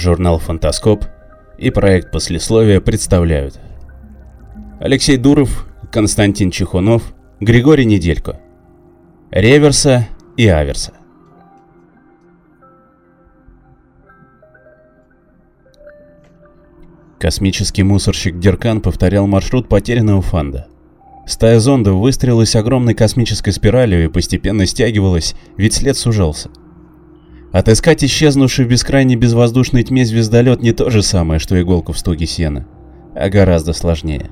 Журнал «Фантаскоп» и проект послесловия представляют Алексей Дуров, Константин Чехунов, Григорий Неделько. Реверса и Аверса. Космический мусорщик Деркан повторял маршрут потерянного фанда. Стая зондов выстрелилась огромной космической спиралью и постепенно стягивалась, ведь след сужался. Отыскать исчезнувший в бескрайней безвоздушной тьме звездолет не то же самое, что иголку в стоге сена, а гораздо сложнее.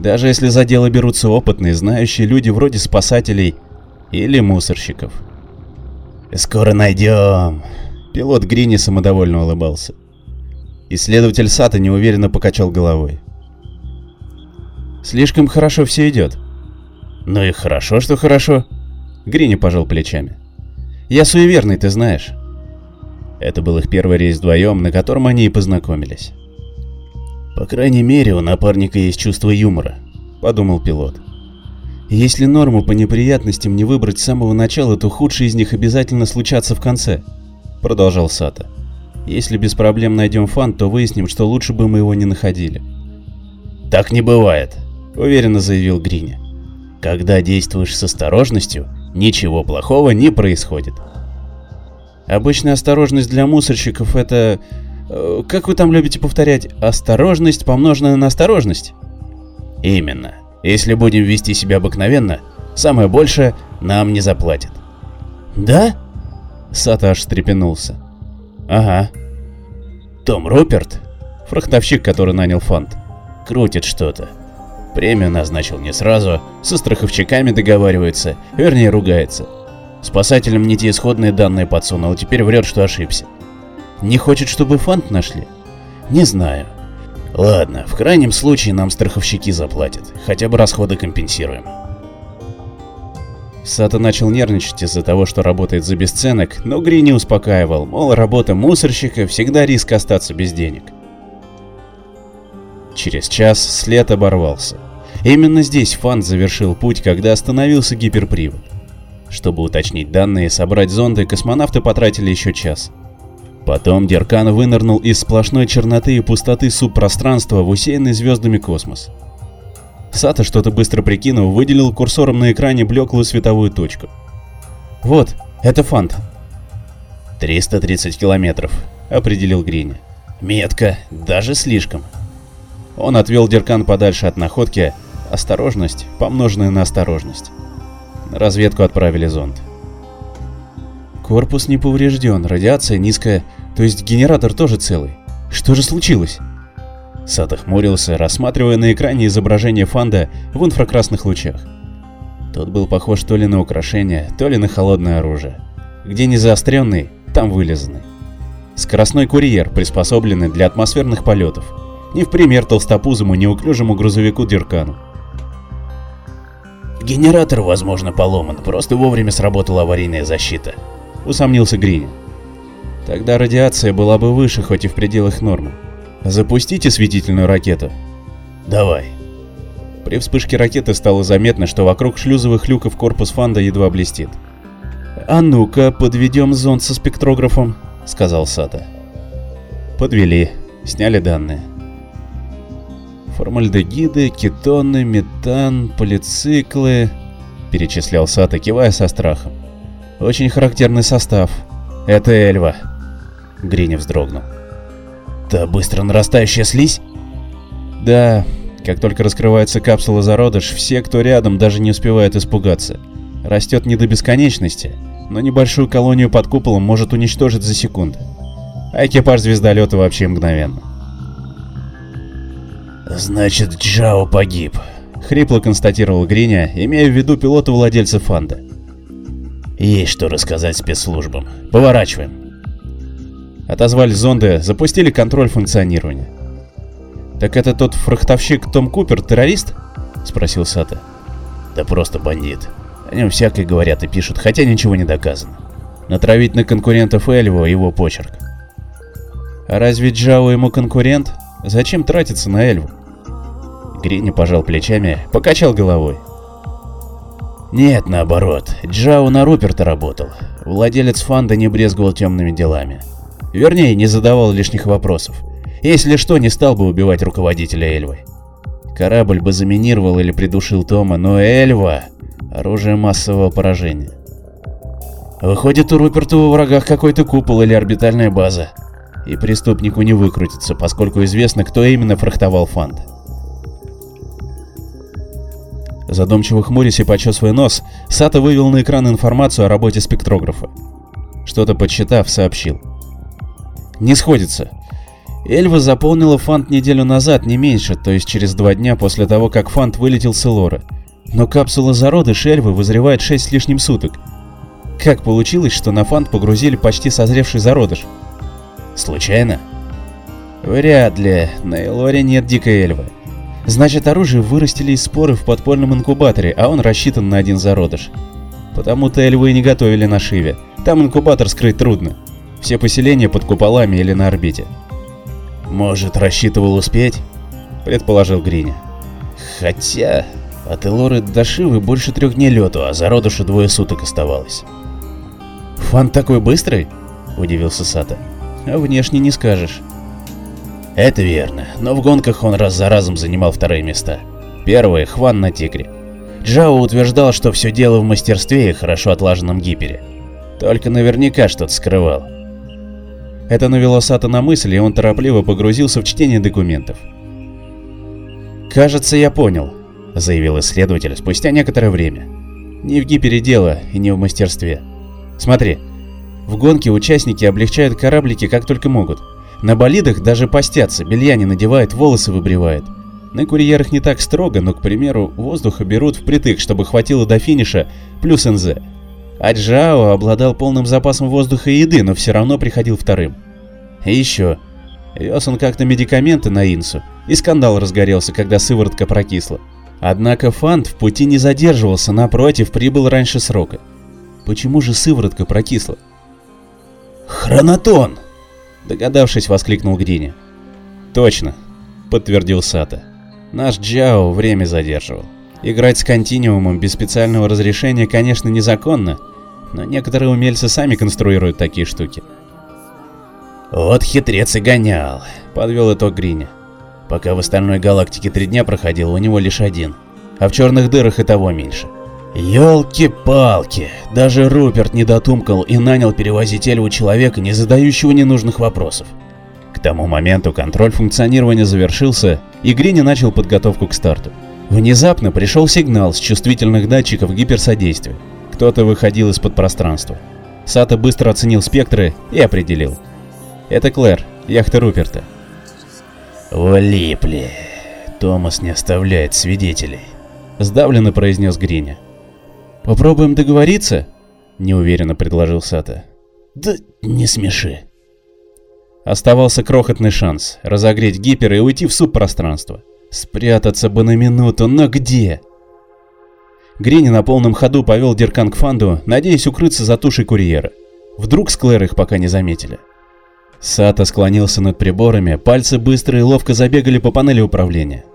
Даже если за дело берутся опытные, знающие люди вроде спасателей или мусорщиков. «Скоро найдем!» Пилот Грини самодовольно улыбался. Исследователь Сата неуверенно покачал головой. «Слишком хорошо все идет». «Ну и хорошо, что хорошо». Грини пожал плечами. «Я суеверный, ты знаешь. Это был их первый рейс вдвоем, на котором они и познакомились. «По крайней мере, у напарника есть чувство юмора», — подумал пилот. «Если норму по неприятностям не выбрать с самого начала, то худшие из них обязательно случатся в конце», — продолжал Сата. «Если без проблем найдем фан, то выясним, что лучше бы мы его не находили». «Так не бывает», — уверенно заявил Грини. «Когда действуешь с осторожностью, ничего плохого не происходит». Обычная осторожность для мусорщиков это... Э, как вы там любите повторять? Осторожность, помноженная на осторожность? Именно. Если будем вести себя обыкновенно, самое большее нам не заплатят. Да? Сата аж встрепенулся. Ага. Том Руперт, фрахтовщик, который нанял фонд, крутит что-то. Премию назначил не сразу, со страховщиками договаривается, вернее ругается. Спасателям не те исходные данные подсунул, теперь врет, что ошибся. Не хочет, чтобы фант нашли? Не знаю. Ладно, в крайнем случае нам страховщики заплатят, хотя бы расходы компенсируем. Сата начал нервничать из-за того, что работает за бесценок, но Гри не успокаивал, мол, работа мусорщика всегда риск остаться без денег. Через час след оборвался. Именно здесь Фант завершил путь, когда остановился гиперпривод. Чтобы уточнить данные и собрать зонды, космонавты потратили еще час. Потом Деркан вынырнул из сплошной черноты и пустоты субпространства в усеянный звездами космос. Сата что-то быстро прикинув, выделил курсором на экране блеклую световую точку. «Вот, это фант». «330 километров», — определил Грини. «Метко, даже слишком». Он отвел Деркан подальше от находки. Осторожность, помноженная на осторожность. Разведку отправили зонд. Корпус не поврежден, радиация низкая, то есть генератор тоже целый. Что же случилось? Сад охмурился, рассматривая на экране изображение Фанда в инфракрасных лучах. Тот был похож то ли на украшение, то ли на холодное оружие. Где не заостренный, там вылезанный. Скоростной курьер, приспособленный для атмосферных полетов. Не в пример толстопузому неуклюжему грузовику Диркану. Генератор, возможно, поломан, просто вовремя сработала аварийная защита. Усомнился Грини. Тогда радиация была бы выше, хоть и в пределах нормы. Запустите светительную ракету. Давай. При вспышке ракеты стало заметно, что вокруг шлюзовых люков корпус фанда едва блестит. «А ну-ка, подведем зонд со спектрографом», — сказал Сата. Подвели, сняли данные. Формальдегиды, кетоны, метан, полициклы... Перечислял Сата, кивая со страхом. Очень характерный состав. Это Эльва. Грини вздрогнул. Та быстро нарастающая слизь? Да, как только раскрывается капсула зародыш, все, кто рядом, даже не успевают испугаться. Растет не до бесконечности, но небольшую колонию под куполом может уничтожить за секунду. А экипаж звездолета вообще мгновенно. «Значит, Джао погиб», — хрипло констатировал Гриня, имея в виду пилота-владельца Фанда. «Есть что рассказать спецслужбам. Поворачиваем». Отозвали зонды, запустили контроль функционирования. «Так это тот фрахтовщик Том Купер, террорист?» — спросил Сата. «Да просто бандит. О нем всякое говорят и пишут, хотя ничего не доказано. Натравить на конкурентов Эльво его почерк». «А разве Джао ему конкурент? Зачем тратиться на Эльву?» Грини пожал плечами, покачал головой. Нет, наоборот, Джао на Руперта работал. Владелец фанда не брезговал темными делами. Вернее, не задавал лишних вопросов. Если что, не стал бы убивать руководителя Эльвы. Корабль бы заминировал или придушил Тома, но Эльва — оружие массового поражения. Выходит, у Руперта во врагах какой-то купол или орбитальная база. И преступнику не выкрутится, поскольку известно, кто именно фрахтовал фант. Задумчиво хмурясь и почесывая нос, Сато вывел на экран информацию о работе спектрографа. Что-то подсчитав, сообщил. Не сходится. Эльва заполнила фант неделю назад, не меньше, то есть через два дня после того, как фант вылетел с Элора. Но капсула зародыш Эльвы вызревает 6 с лишним суток. Как получилось, что на фант погрузили почти созревший зародыш? Случайно? Вряд ли. На Элоре нет дикой Эльвы. Значит, оружие вырастили из споры в подпольном инкубаторе, а он рассчитан на один зародыш. Потому-то эльвы и не готовили на Шиве. Там инкубатор скрыть трудно. Все поселения под куполами или на орбите. Может, рассчитывал успеть? Предположил Гриня. Хотя, от Элоры до Шивы больше трех дней лету, а зародышу двое суток оставалось. Фан такой быстрый? Удивился Сата. А внешне не скажешь. Это верно, но в гонках он раз за разом занимал вторые места. Первый – Хван на Тигре. Джао утверждал, что все дело в мастерстве и хорошо отлаженном гипере. Только наверняка что-то скрывал. Это навело Сата на мысль, и он торопливо погрузился в чтение документов. «Кажется, я понял», — заявил исследователь спустя некоторое время. «Не в гипере дело и не в мастерстве. Смотри, в гонке участники облегчают кораблики как только могут. На болидах даже постятся, белья не надевают, волосы выбривают. На курьерах не так строго, но, к примеру, воздуха берут впритык, чтобы хватило до финиша, плюс НЗ. А Джао обладал полным запасом воздуха и еды, но все равно приходил вторым. И еще. Вез он как-то медикаменты на Инсу, и скандал разгорелся, когда сыворотка прокисла. Однако Фант в пути не задерживался, напротив, прибыл раньше срока. Почему же сыворотка прокисла? «Хронотон!» Догадавшись, воскликнул Грини. «Точно», — подтвердил Сата. «Наш Джао время задерживал. Играть с континуумом без специального разрешения, конечно, незаконно, но некоторые умельцы сами конструируют такие штуки». «Вот хитрец и гонял», — подвел итог Грини. «Пока в остальной галактике три дня проходил, у него лишь один, а в черных дырах и того меньше. Ёлки-палки, даже Руперт не дотумкал и нанял перевозить Эльву человека, не задающего ненужных вопросов. К тому моменту контроль функционирования завершился, и Грини начал подготовку к старту. Внезапно пришел сигнал с чувствительных датчиков гиперсодействия. Кто-то выходил из-под пространства. Сата быстро оценил спектры и определил. Это Клэр, яхта Руперта. «Влипли. Томас не оставляет свидетелей», — сдавленно произнес Гриня. «Попробуем договориться?» — неуверенно предложил Сата. «Да не смеши». Оставался крохотный шанс разогреть гипер и уйти в субпространство. Спрятаться бы на минуту, но где? Грини на полном ходу повел Диркан к Фанду, надеясь укрыться за тушей курьера. Вдруг Склэр их пока не заметили. Сата склонился над приборами, пальцы быстро и ловко забегали по панели управления.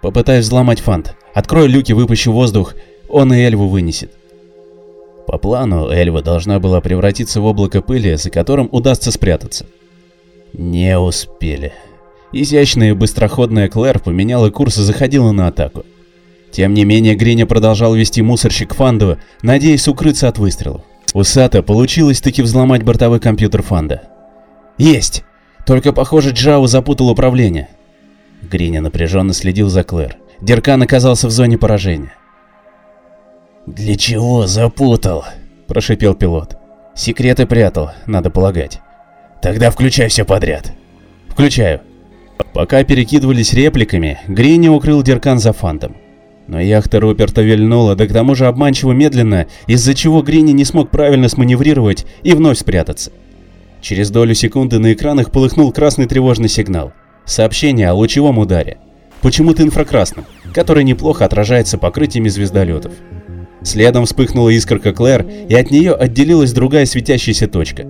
Попытаюсь взломать Фанд. Открою люки, выпущу воздух он и Эльву вынесет. По плану, Эльва должна была превратиться в облако пыли, за которым удастся спрятаться. Не успели. Изящная и быстроходная Клэр поменяла курс и заходила на атаку. Тем не менее, Гриня продолжал вести мусорщик Фандова, надеясь укрыться от выстрелов. У Сата получилось таки взломать бортовой компьютер Фанда. «Есть! Только, похоже, Джао запутал управление». Гриня напряженно следил за Клэр. Деркан оказался в зоне поражения. «Для чего запутал?» – прошипел пилот. «Секреты прятал, надо полагать. Тогда включай все подряд». «Включаю». Пока перекидывались репликами, Грини укрыл Деркан за фантом. Но яхта Руперта вильнула, да к тому же обманчиво медленно, из-за чего Грини не смог правильно сманеврировать и вновь спрятаться. Через долю секунды на экранах полыхнул красный тревожный сигнал. Сообщение о лучевом ударе. Почему-то инфракрасным, который неплохо отражается покрытиями звездолетов. Следом вспыхнула искорка Клэр, и от нее отделилась другая светящаяся точка.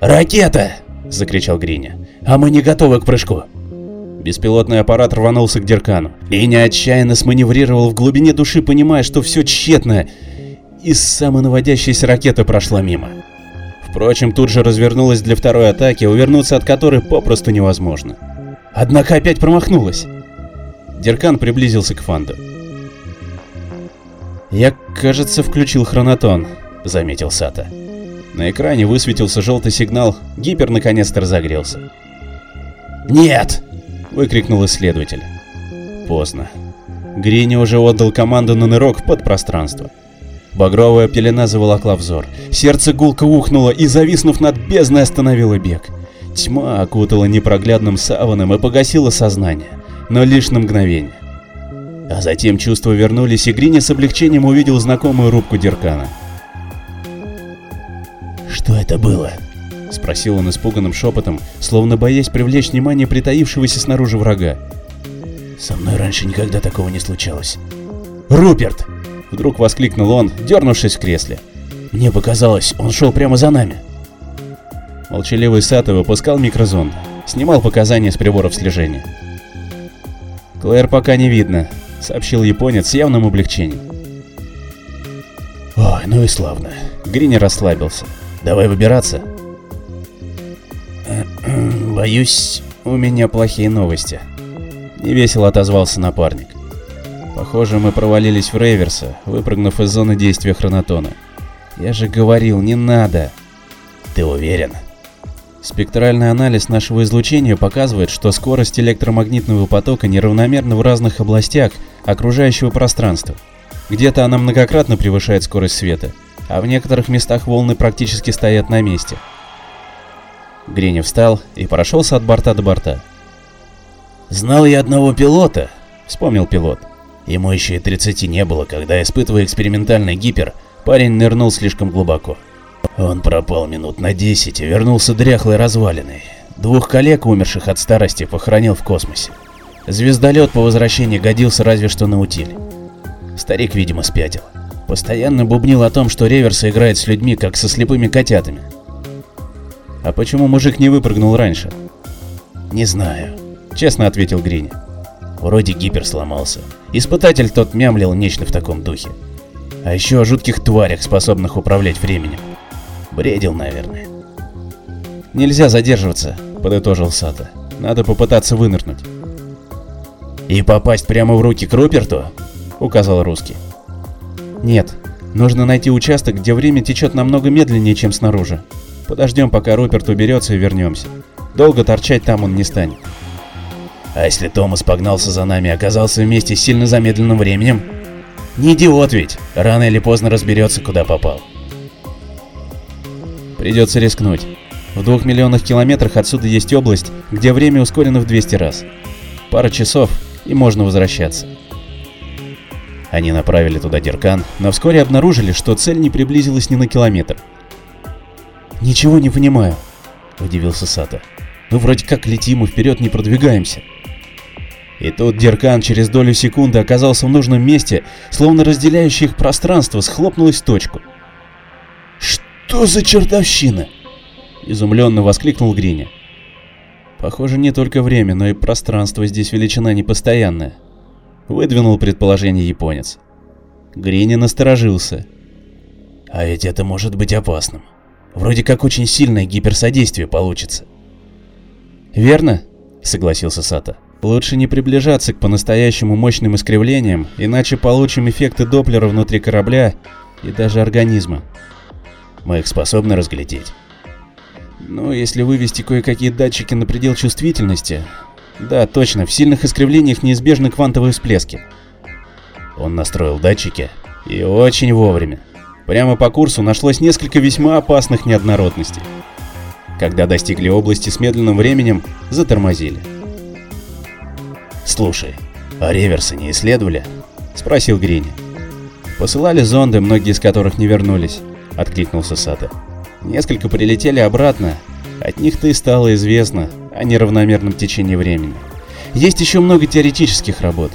«Ракета!» – закричал Гриня. «А мы не готовы к прыжку!» Беспилотный аппарат рванулся к Деркану. Иня отчаянно сманеврировал в глубине души, понимая, что все тщетно, и самонаводящаяся ракета прошла мимо. Впрочем, тут же развернулась для второй атаки, увернуться от которой попросту невозможно. Однако опять промахнулась. Деркан приблизился к Фанду. «Я, кажется, включил хронотон», — заметил Сата. На экране высветился желтый сигнал, гипер наконец-то разогрелся. «Нет!» — выкрикнул исследователь. Поздно. Грини уже отдал команду на нырок в подпространство. Багровая пелена заволокла взор. Сердце гулко ухнуло и, зависнув над бездной, остановило бег. Тьма окутала непроглядным саваном и погасила сознание, но лишь на мгновение. А затем чувства вернулись, и Грини с облегчением увидел знакомую рубку Деркана. «Что это было?» — спросил он испуганным шепотом, словно боясь привлечь внимание притаившегося снаружи врага. «Со мной раньше никогда такого не случалось». «Руперт!» — вдруг воскликнул он, дернувшись в кресле. «Мне показалось, он шел прямо за нами». Молчаливый Сато выпускал микрозонд, снимал показания с приборов слежения. «Клэр пока не видно», — сообщил японец с явным облегчением. «Ой, ну и славно». Грини расслабился. «Давай выбираться». «Боюсь, у меня плохие новости», — невесело отозвался напарник. «Похоже, мы провалились в Рейверса, выпрыгнув из зоны действия хронотона. Я же говорил, не надо». «Ты уверен?» Спектральный анализ нашего излучения показывает, что скорость электромагнитного потока неравномерна в разных областях окружающего пространства. Где-то она многократно превышает скорость света, а в некоторых местах волны практически стоят на месте. Гринев встал и прошелся от борта до борта. «Знал я одного пилота», — вспомнил пилот. Ему еще и 30 не было, когда, испытывая экспериментальный гипер, парень нырнул слишком глубоко. Он пропал минут на 10 и вернулся дряхлой развалиной. Двух коллег, умерших от старости, похоронил в космосе. Звездолет по возвращении годился разве что на утиль. Старик, видимо, спятил. Постоянно бубнил о том, что реверс играет с людьми, как со слепыми котятами. А почему мужик не выпрыгнул раньше? Не знаю, честно ответил Грини. Вроде гипер сломался. Испытатель тот мямлил нечто в таком духе. А еще о жутких тварях, способных управлять временем. Бредил, наверное. Нельзя задерживаться, подытожил Сата. Надо попытаться вынырнуть. И попасть прямо в руки к Руперту? Указал русский. Нет, нужно найти участок, где время течет намного медленнее, чем снаружи. Подождем, пока Руперт уберется и вернемся. Долго торчать там он не станет. А если Томас погнался за нами и оказался вместе с сильно замедленным временем? Не идиот ведь, рано или поздно разберется, куда попал. Придется рискнуть. В двух миллионах километрах отсюда есть область, где время ускорено в 200 раз. Пара часов, и можно возвращаться. Они направили туда Деркан, но вскоре обнаружили, что цель не приблизилась ни на километр. «Ничего не понимаю», — удивился Сата. «Мы вроде как летим и вперед не продвигаемся». И тут Деркан через долю секунды оказался в нужном месте, словно разделяющее их пространство схлопнулось в точку. «Что за чертовщина?» — изумленно воскликнул Гриня. «Похоже, не только время, но и пространство здесь величина непостоянная», — выдвинул предположение японец. Гриня насторожился. «А ведь это может быть опасным. Вроде как очень сильное гиперсодействие получится. Верно, согласился Сата. Лучше не приближаться к по-настоящему мощным искривлениям, иначе получим эффекты Доплера внутри корабля и даже организма. Мы их способны разглядеть. Ну, если вывести кое-какие датчики на предел чувствительности. Да, точно, в сильных искривлениях неизбежны квантовые всплески. Он настроил датчики. И очень вовремя. Прямо по курсу нашлось несколько весьма опасных неоднородностей. Когда достигли области с медленным временем, затормозили. «Слушай, а реверсы не исследовали?» — спросил Грини. «Посылали зонды, многие из которых не вернулись», — откликнулся Сата. «Несколько прилетели обратно. От них-то и стало известно о неравномерном течении времени. Есть еще много теоретических работ».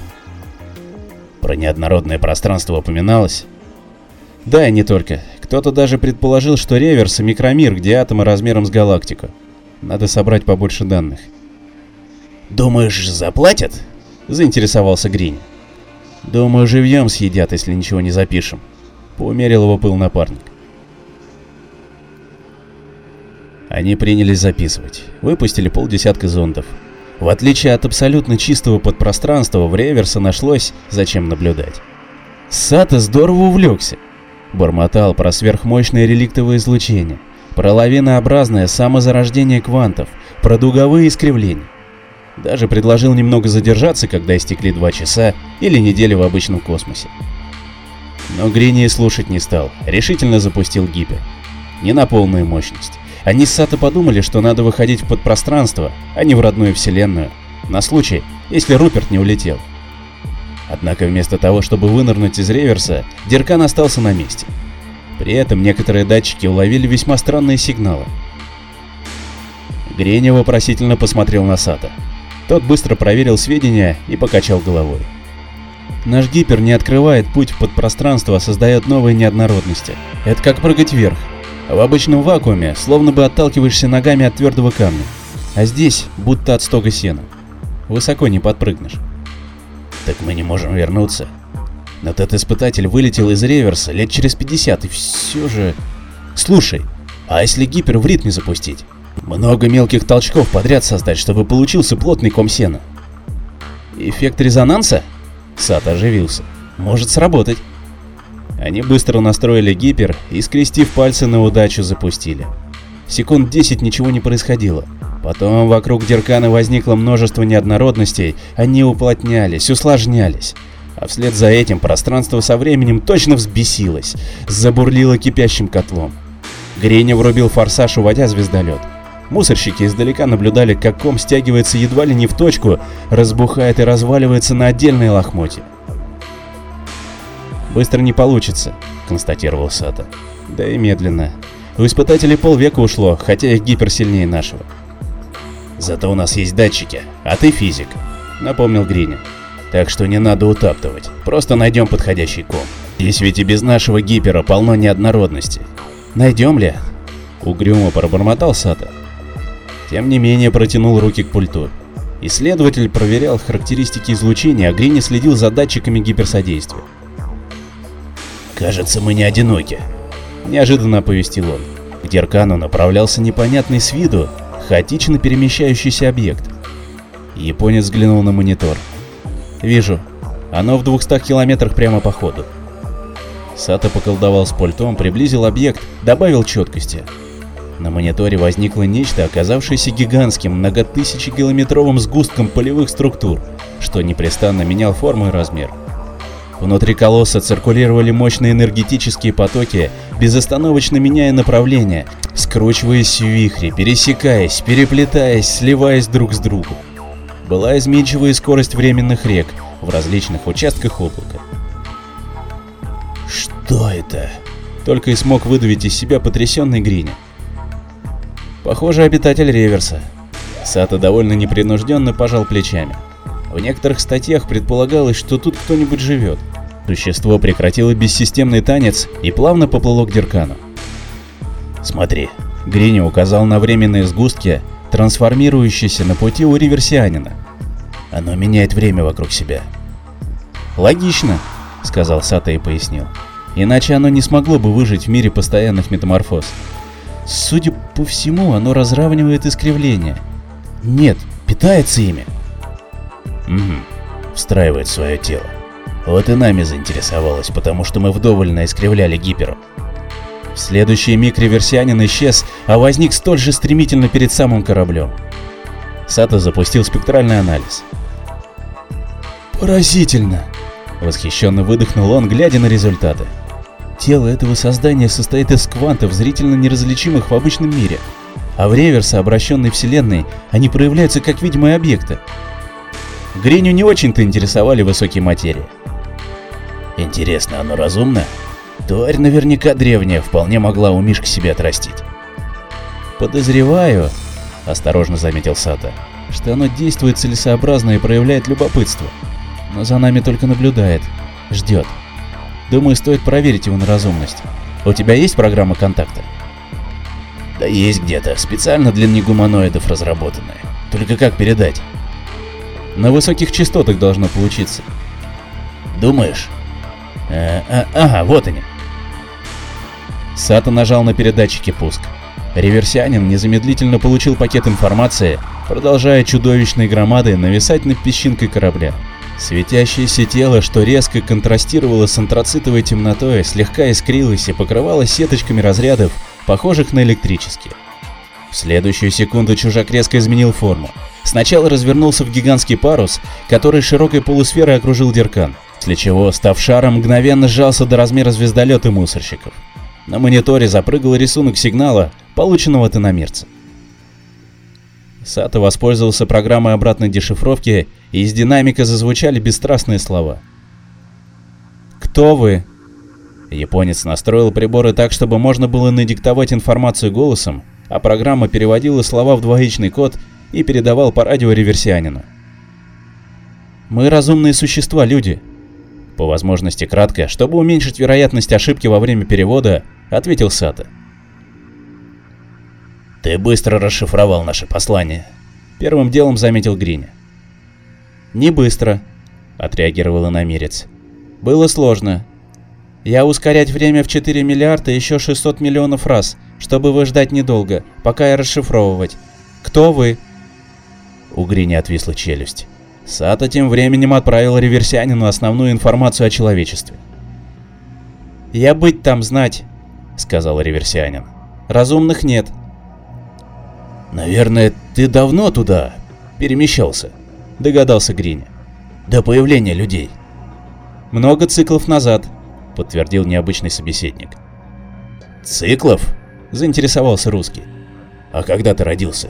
«Про неоднородное пространство упоминалось?» Да, и не только. Кто-то даже предположил, что реверс — микромир, где атомы размером с галактику. Надо собрать побольше данных. «Думаешь, заплатят?» — заинтересовался Грин. «Думаю, живьем съедят, если ничего не запишем», — поумерил его пыл напарник. Они принялись записывать, выпустили полдесятка зондов. В отличие от абсолютно чистого подпространства, в реверса нашлось, зачем наблюдать. Сата здорово увлекся. Бормотал про сверхмощное реликтовое излучение, про лавинообразное самозарождение квантов, про дуговые искривления. Даже предложил немного задержаться, когда истекли два часа или неделя в обычном космосе. Но Грини слушать не стал, решительно запустил гипер. Не на полную мощность. Они с Сато подумали, что надо выходить в подпространство, а не в родную вселенную, на случай, если Руперт не улетел. Однако вместо того, чтобы вынырнуть из реверса, Деркан остался на месте. При этом некоторые датчики уловили весьма странные сигналы. Греня вопросительно посмотрел на Сата. Тот быстро проверил сведения и покачал головой. Наш гипер не открывает путь в подпространство, а создает новые неоднородности. Это как прыгать вверх. В обычном вакууме словно бы отталкиваешься ногами от твердого камня. А здесь будто от стога сена. Высоко не подпрыгнешь. Так мы не можем вернуться. Но тот испытатель вылетел из реверса лет через 50 и все же... Слушай, а если гипер в ритме запустить? Много мелких толчков подряд создать, чтобы получился плотный ком сена. Эффект резонанса? Сад оживился. Может сработать. Они быстро настроили гипер и, скрестив пальцы на удачу, запустили. Секунд 10 ничего не происходило. Потом вокруг Деркана возникло множество неоднородностей, они уплотнялись, усложнялись. А вслед за этим пространство со временем точно взбесилось, забурлило кипящим котлом. Греня врубил форсаж, уводя звездолет. Мусорщики издалека наблюдали, как ком стягивается едва ли не в точку, разбухает и разваливается на отдельные лохмотья. «Быстро не получится», — констатировал Сата. «Да и медленно. У испытателей полвека ушло, хотя их гипер сильнее нашего». «Зато у нас есть датчики, а ты физик», — напомнил Гриня. «Так что не надо утаптывать, просто найдем подходящий ком. Здесь ведь и без нашего гипера полно неоднородности. Найдем ли?» Угрюмо пробормотал Сата. Тем не менее протянул руки к пульту. Исследователь проверял характеристики излучения, а Грини следил за датчиками гиперсодействия. «Кажется, мы не одиноки», — неожиданно оповестил он. К Деркану направлялся непонятный с виду, хаотично перемещающийся объект. Японец взглянул на монитор. «Вижу. Оно в 200 километрах прямо по ходу». Сато поколдовал с пультом, приблизил объект, добавил четкости. На мониторе возникло нечто, оказавшееся гигантским, многотысячекилометровым сгустком полевых структур, что непрестанно менял форму и размер. Внутри колосса циркулировали мощные энергетические потоки, безостановочно меняя направление, скручиваясь в вихре, пересекаясь, переплетаясь, сливаясь друг с другом. Была изменчивая скорость временных рек в различных участках облака. «Что это?» Только и смог выдавить из себя потрясенный Гриня. Похоже, обитатель реверса. Сато довольно непринужденно пожал плечами. В некоторых статьях предполагалось, что тут кто-нибудь живет. Существо прекратило бессистемный танец и плавно поплыло к Деркану. «Смотри», — Грини указал на временные сгустки, трансформирующиеся на пути у реверсианина. «Оно меняет время вокруг себя». «Логично», — сказал Сато и пояснил. «Иначе оно не смогло бы выжить в мире постоянных метаморфоз. Судя по всему, оно разравнивает искривления. Нет, питается ими. Угу, встраивает свое тело. Вот и нами заинтересовалось, потому что мы вдоволь наискривляли гиперу. В следующий миг реверсианин исчез, а возник столь же стремительно перед самым кораблем. Сато запустил спектральный анализ. «Поразительно!» — восхищенно выдохнул он, глядя на результаты. Тело этого создания состоит из квантов, зрительно неразличимых в обычном мире, а в реверсе обращенной вселенной они проявляются как видимые объекты. Гриню не очень-то интересовали высокие материи. Интересно, оно разумно? Тварь наверняка древняя, вполне могла у Мишки себя отрастить. Подозреваю, осторожно заметил Сата, что оно действует целесообразно и проявляет любопытство, но за нами только наблюдает, ждет. Думаю, стоит проверить его на разумность. У тебя есть программа контакта? Да есть где-то, специально для негуманоидов разработанная. Только как передать? На высоких частотах должно получиться. Думаешь? Э, а, ага, вот они. Сато нажал на передатчике пуск. Реверсианин незамедлительно получил пакет информации, продолжая чудовищной громадой нависать над песчинкой корабля. Светящееся тело, что резко контрастировало с антрацитовой темнотой, слегка искрилось и покрывалось сеточками разрядов, похожих на электрические. В следующую секунду чужак резко изменил форму. Сначала развернулся в гигантский парус, который широкой полусферой окружил Деркан, после чего, став шаром, мгновенно сжался до размера звездолета мусорщиков. На мониторе запрыгал рисунок сигнала, полученного от иномерца. Сато воспользовался программой обратной дешифровки, и из динамика зазвучали бесстрастные слова. «Кто вы?» Японец настроил приборы так, чтобы можно было надиктовать информацию голосом, а программа переводила слова в двоичный код и передавал по радио реверсианину. «Мы разумные существа, люди». По возможности кратко, чтобы уменьшить вероятность ошибки во время перевода, ответил Сато. «Ты быстро расшифровал наше послание», — первым делом заметил Гриня. «Не быстро», — отреагировал иномерец. «Было сложно. Я ускорять время в 4 миллиарда еще 600 миллионов раз, чтобы вы ждать недолго, пока я расшифровывать. Кто вы?» У Гриня отвисла челюсть. Сата тем временем отправил реверсианину основную информацию о человечестве. «Я быть там знать», — сказал реверсианин. «Разумных нет, «Наверное, ты давно туда перемещался», — догадался Гриня. «До появления людей». «Много циклов назад», — подтвердил необычный собеседник. «Циклов?» — заинтересовался русский. «А когда ты родился?»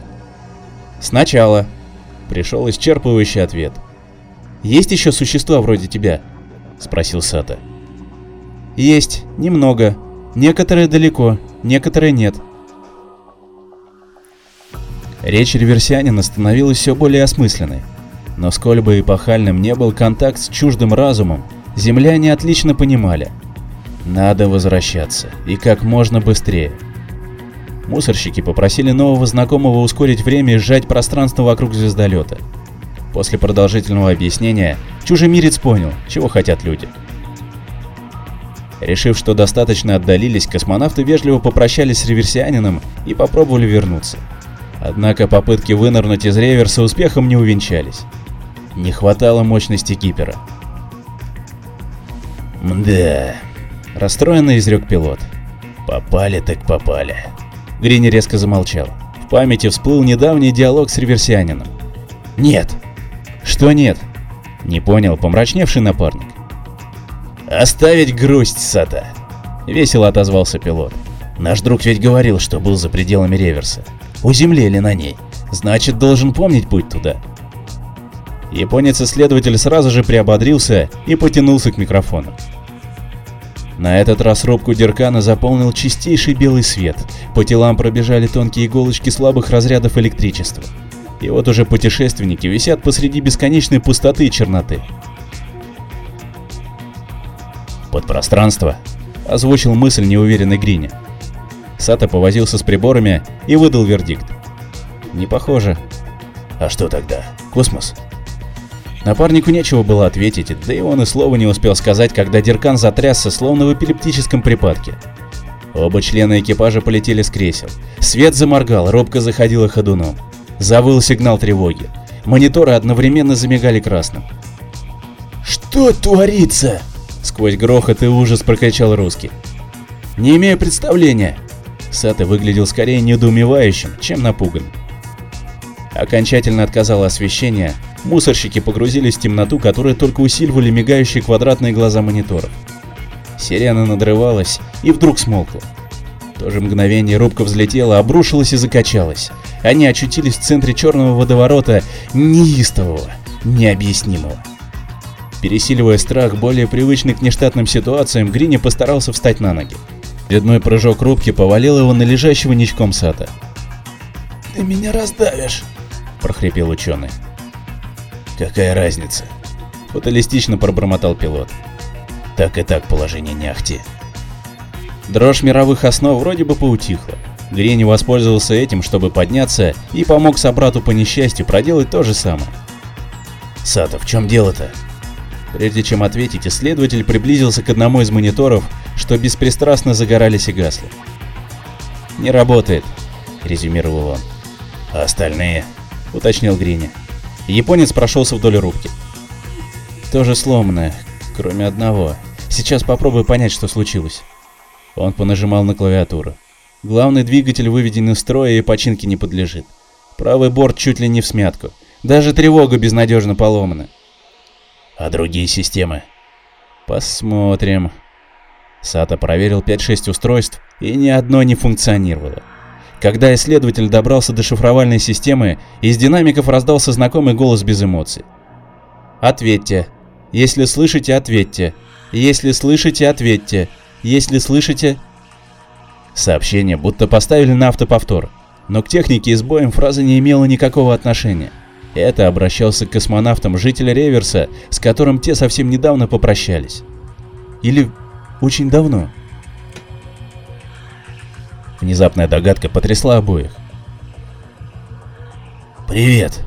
«Сначала», — пришел исчерпывающий ответ. «Есть еще существа вроде тебя?» — спросил Сата. «Есть, немного. Некоторые далеко, некоторые нет», Речь реверсианина становилась все более осмысленной. Но сколь бы эпохальным не был контакт с чуждым разумом, земляне отлично понимали. Надо возвращаться, и как можно быстрее. Мусорщики попросили нового знакомого ускорить время и сжать пространство вокруг звездолета. После продолжительного объяснения чужемирец понял, чего хотят люди. Решив, что достаточно отдалились, космонавты вежливо попрощались с реверсианином и попробовали вернуться. Однако попытки вынырнуть из реверса успехом не увенчались. Не хватало мощности кипера. «Мда...» — расстроенно изрек пилот. «Попали так попали». Грини резко замолчал. В памяти всплыл недавний диалог с реверсианином. «Нет». «Что нет?» — не понял помрачневший напарник. «Оставить грусть, Сата!» — весело отозвался пилот. «Наш друг ведь говорил, что был за пределами реверса у земли или на ней. Значит, должен помнить путь туда. Японец-исследователь сразу же приободрился и потянулся к микрофону. На этот раз рубку Деркана заполнил чистейший белый свет, по телам пробежали тонкие иголочки слабых разрядов электричества. И вот уже путешественники висят посреди бесконечной пустоты и черноты. «Подпространство», — озвучил мысль неуверенной Гриня. Сато повозился с приборами и выдал вердикт. Не похоже. А что тогда? Космос? Напарнику нечего было ответить, да и он и слова не успел сказать, когда Деркан затрясся, словно в эпилептическом припадке. Оба члена экипажа полетели с кресел. Свет заморгал, робко заходила ходуном. Завыл сигнал тревоги. Мониторы одновременно замигали красным. «Что творится?» Сквозь грохот и ужас прокричал русский. «Не имею представления», Сата выглядел скорее недоумевающим, чем напуганным. Окончательно отказало освещение, мусорщики погрузились в темноту, которую только усиливали мигающие квадратные глаза мониторов. Сирена надрывалась и вдруг смолкла. В то же мгновение рубка взлетела, обрушилась и закачалась. Они очутились в центре черного водоворота, неистового, необъяснимого. Пересиливая страх, более привычный к нештатным ситуациям, Грини постарался встать на ноги. Очередной прыжок рубки повалил его на лежащего ничком Сата. «Ты меня раздавишь!» – прохрипел ученый. «Какая разница?» – фаталистично пробормотал пилот. «Так и так положение не ахти». Дрожь мировых основ вроде бы поутихла. Грени воспользовался этим, чтобы подняться, и помог собрату по несчастью проделать то же самое. «Сата, в чем дело-то?» Прежде чем ответить, исследователь приблизился к одному из мониторов что беспристрастно загорались и гасли. «Не работает», резюмировал он. А остальные? Уточнил Грини. Японец прошелся вдоль рубки. Тоже сломанное, кроме одного. Сейчас попробую понять, что случилось. Он понажимал на клавиатуру. Главный двигатель выведен из строя и починке не подлежит. Правый борт чуть ли не в смятку. Даже тревога безнадежно поломана. А другие системы? Посмотрим. Сата проверил 5-6 устройств, и ни одно не функционировало. Когда исследователь добрался до шифровальной системы, из динамиков раздался знакомый голос без эмоций. «Ответьте. Если слышите, ответьте. Если слышите, ответьте. Если слышите...» Сообщение будто поставили на автоповтор, но к технике и сбоям фраза не имела никакого отношения. Это обращался к космонавтам жителя Реверса, с которым те совсем недавно попрощались. Или очень давно. Внезапная догадка потрясла обоих. «Привет!»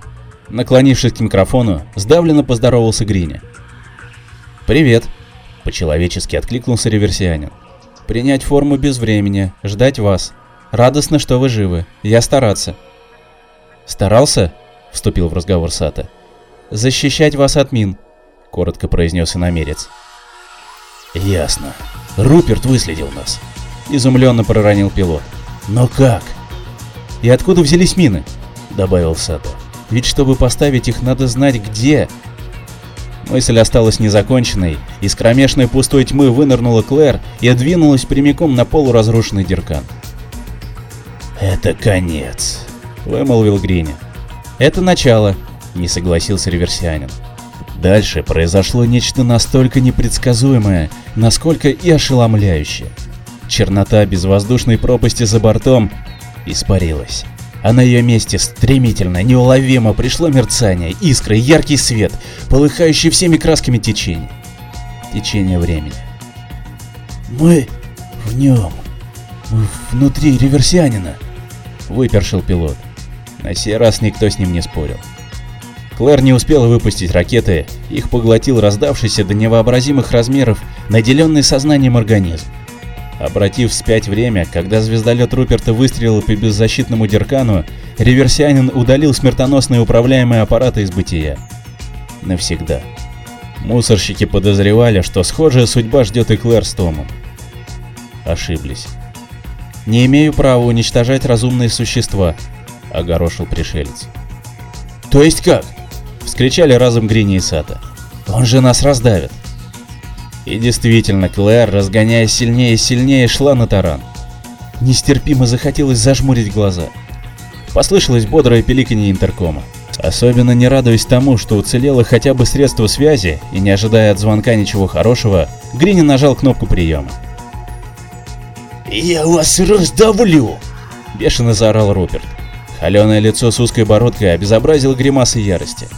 Наклонившись к микрофону, сдавленно поздоровался Гриня. «Привет!» — по-человечески откликнулся реверсианин. «Принять форму без времени, ждать вас. Радостно, что вы живы. Я стараться». «Старался?» — вступил в разговор Сата. «Защищать вас от мин», — коротко произнес иномерец. «Ясно. Руперт выследил нас», — изумленно проронил пилот. «Но как?» «И откуда взялись мины?» — добавил Сата. «Ведь чтобы поставить их, надо знать где». Мысль осталась незаконченной, из кромешной пустой тьмы вынырнула Клэр и двинулась прямиком на полуразрушенный диркан. «Это конец», — вымолвил Гриня. «Это начало», — не согласился реверсианин. Дальше произошло нечто настолько непредсказуемое, насколько и ошеломляющее. Чернота безвоздушной пропасти за бортом испарилась. А на ее месте стремительно, неуловимо пришло мерцание, искры, яркий свет, полыхающий всеми красками течения. Течение времени. «Мы в нем. Мы внутри реверсианина», — выпершил пилот. На сей раз никто с ним не спорил. Клэр не успела выпустить ракеты, их поглотил раздавшийся до невообразимых размеров, наделенный сознанием организм. Обратив вспять время, когда звездолет Руперта выстрелил по беззащитному Деркану, реверсианин удалил смертоносные управляемые аппараты из бытия. Навсегда. Мусорщики подозревали, что схожая судьба ждет и Клэр с Томом. Ошиблись. «Не имею права уничтожать разумные существа», — огорошил пришелец. «То есть как?» — вскричали разом Грини и Сата. «Он же нас раздавит!» И действительно, Клэр, разгоняясь сильнее и сильнее, шла на таран. Нестерпимо захотелось зажмурить глаза. Послышалось бодрое пиликанье интеркома. Особенно не радуясь тому, что уцелело хотя бы средство связи, и не ожидая от звонка ничего хорошего, Грини нажал кнопку приема. «Я вас раздавлю!» – бешено заорал Руперт. Холеное лицо с узкой бородкой обезобразило гримасы ярости.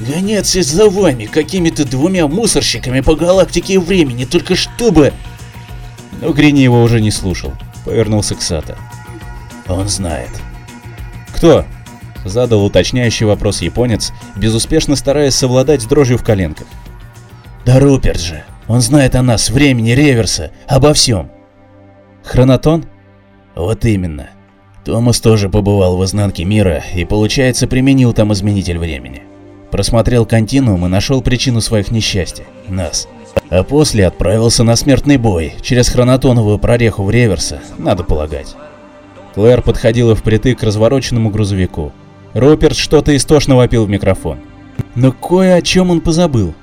«Гоняться за вами какими-то двумя мусорщиками по галактике времени, только чтобы...» Но Грини его уже не слушал, повернулся к Сата. «Он знает». «Кто?» – задал уточняющий вопрос японец, безуспешно стараясь совладать с дрожью в коленках. «Да Руперт же! Он знает о нас, времени, реверса, обо всем!» «Хронотон?» «Вот именно. Томас тоже побывал в изнанке мира и, получается, применил там изменитель времени. Просмотрел континуум и нашел причину своих несчастий – нас. А после отправился на смертный бой через хронотоновую прореху в реверса, надо полагать. Клэр подходила впритык к развороченному грузовику. Руперт что-то истошно вопил в микрофон. Но кое о чем он позабыл,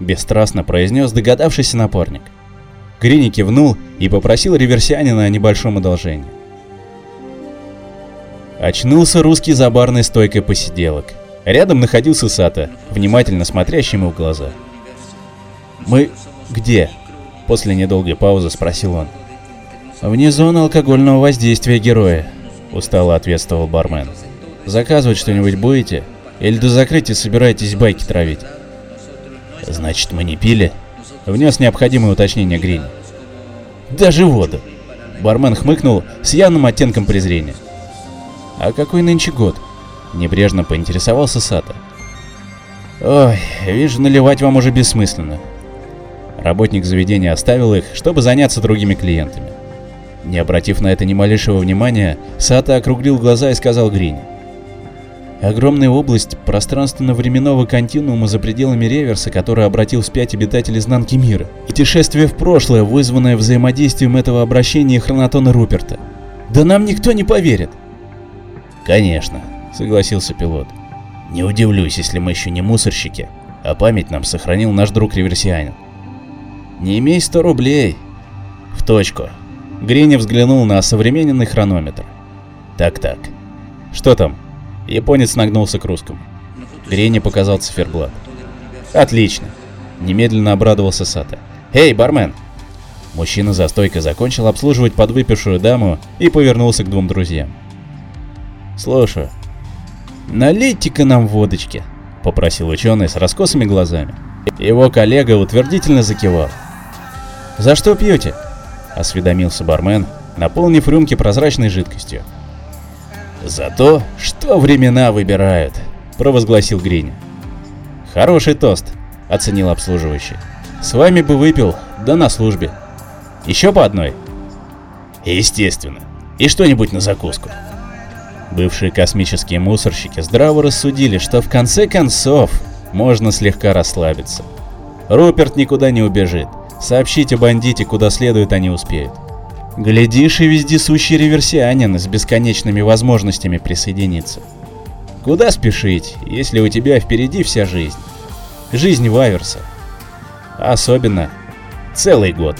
бесстрастно произнес догадавшийся напарник. Грини кивнул и попросил реверсианина о небольшом одолжении. Очнулся русский за барной стойкой посиделок. Рядом находился Сата, внимательно смотрящий ему в глаза. «Мы где?» – после недолгой паузы спросил он. «Вне зоны алкогольного воздействия героя», – устало ответствовал бармен. «Заказывать что-нибудь будете? Или до закрытия собираетесь байки травить?» «Значит, мы не пили?» – внес необходимое уточнение Грини. «Даже воду!» Бармен хмыкнул с явным оттенком презрения. «А какой нынче год?» — небрежно поинтересовался Сата. «Ой, вижу, наливать вам уже бессмысленно». Работник заведения оставил их, чтобы заняться другими клиентами. Не обратив на это ни малейшего внимания, Сата округлил глаза и сказал Грини. Огромная область пространственно-временного континуума за пределами реверса, который обратил вспять обитателей изнанки мира. Путешествие в прошлое, вызванное взаимодействием этого обращения хронотона Руперта. Да нам никто не поверит. Конечно, согласился пилот. Не удивлюсь, если мы еще не мусорщики, а память нам сохранил наш друг реверсианин. Не имей 100 рублей. В точку. Гриня взглянул на современный хронометр. Так-так. Что там? Японец нагнулся к русскому. Гриня показал циферблат. Отлично. Немедленно обрадовался Сата. Эй, бармен! Мужчина за стойкой закончил обслуживать подвыпившую даму и повернулся к двум друзьям. Слушаю. Налейте-ка нам водочки, попросил ученый с раскосыми глазами. Его коллега утвердительно закивал. «За что пьете?» – осведомился бармен, наполнив рюмки прозрачной жидкостью. «За то, что времена выбирают», – провозгласил Гринь. «Хороший тост», – оценил обслуживающий. «С вами бы выпил, да на службе. Еще по одной?» «Естественно. И что-нибудь на закуску». Бывшие космические мусорщики здраво рассудили, что в конце концов можно слегка расслабиться. Руперт никуда не убежит. Сообщить о бандите куда следует они успеют. Глядишь, и вездесущий реверсианин с бесконечными возможностями присоединиться. Куда спешить, если у тебя впереди вся жизнь? Жизнь Вайверса. Особенно целый год.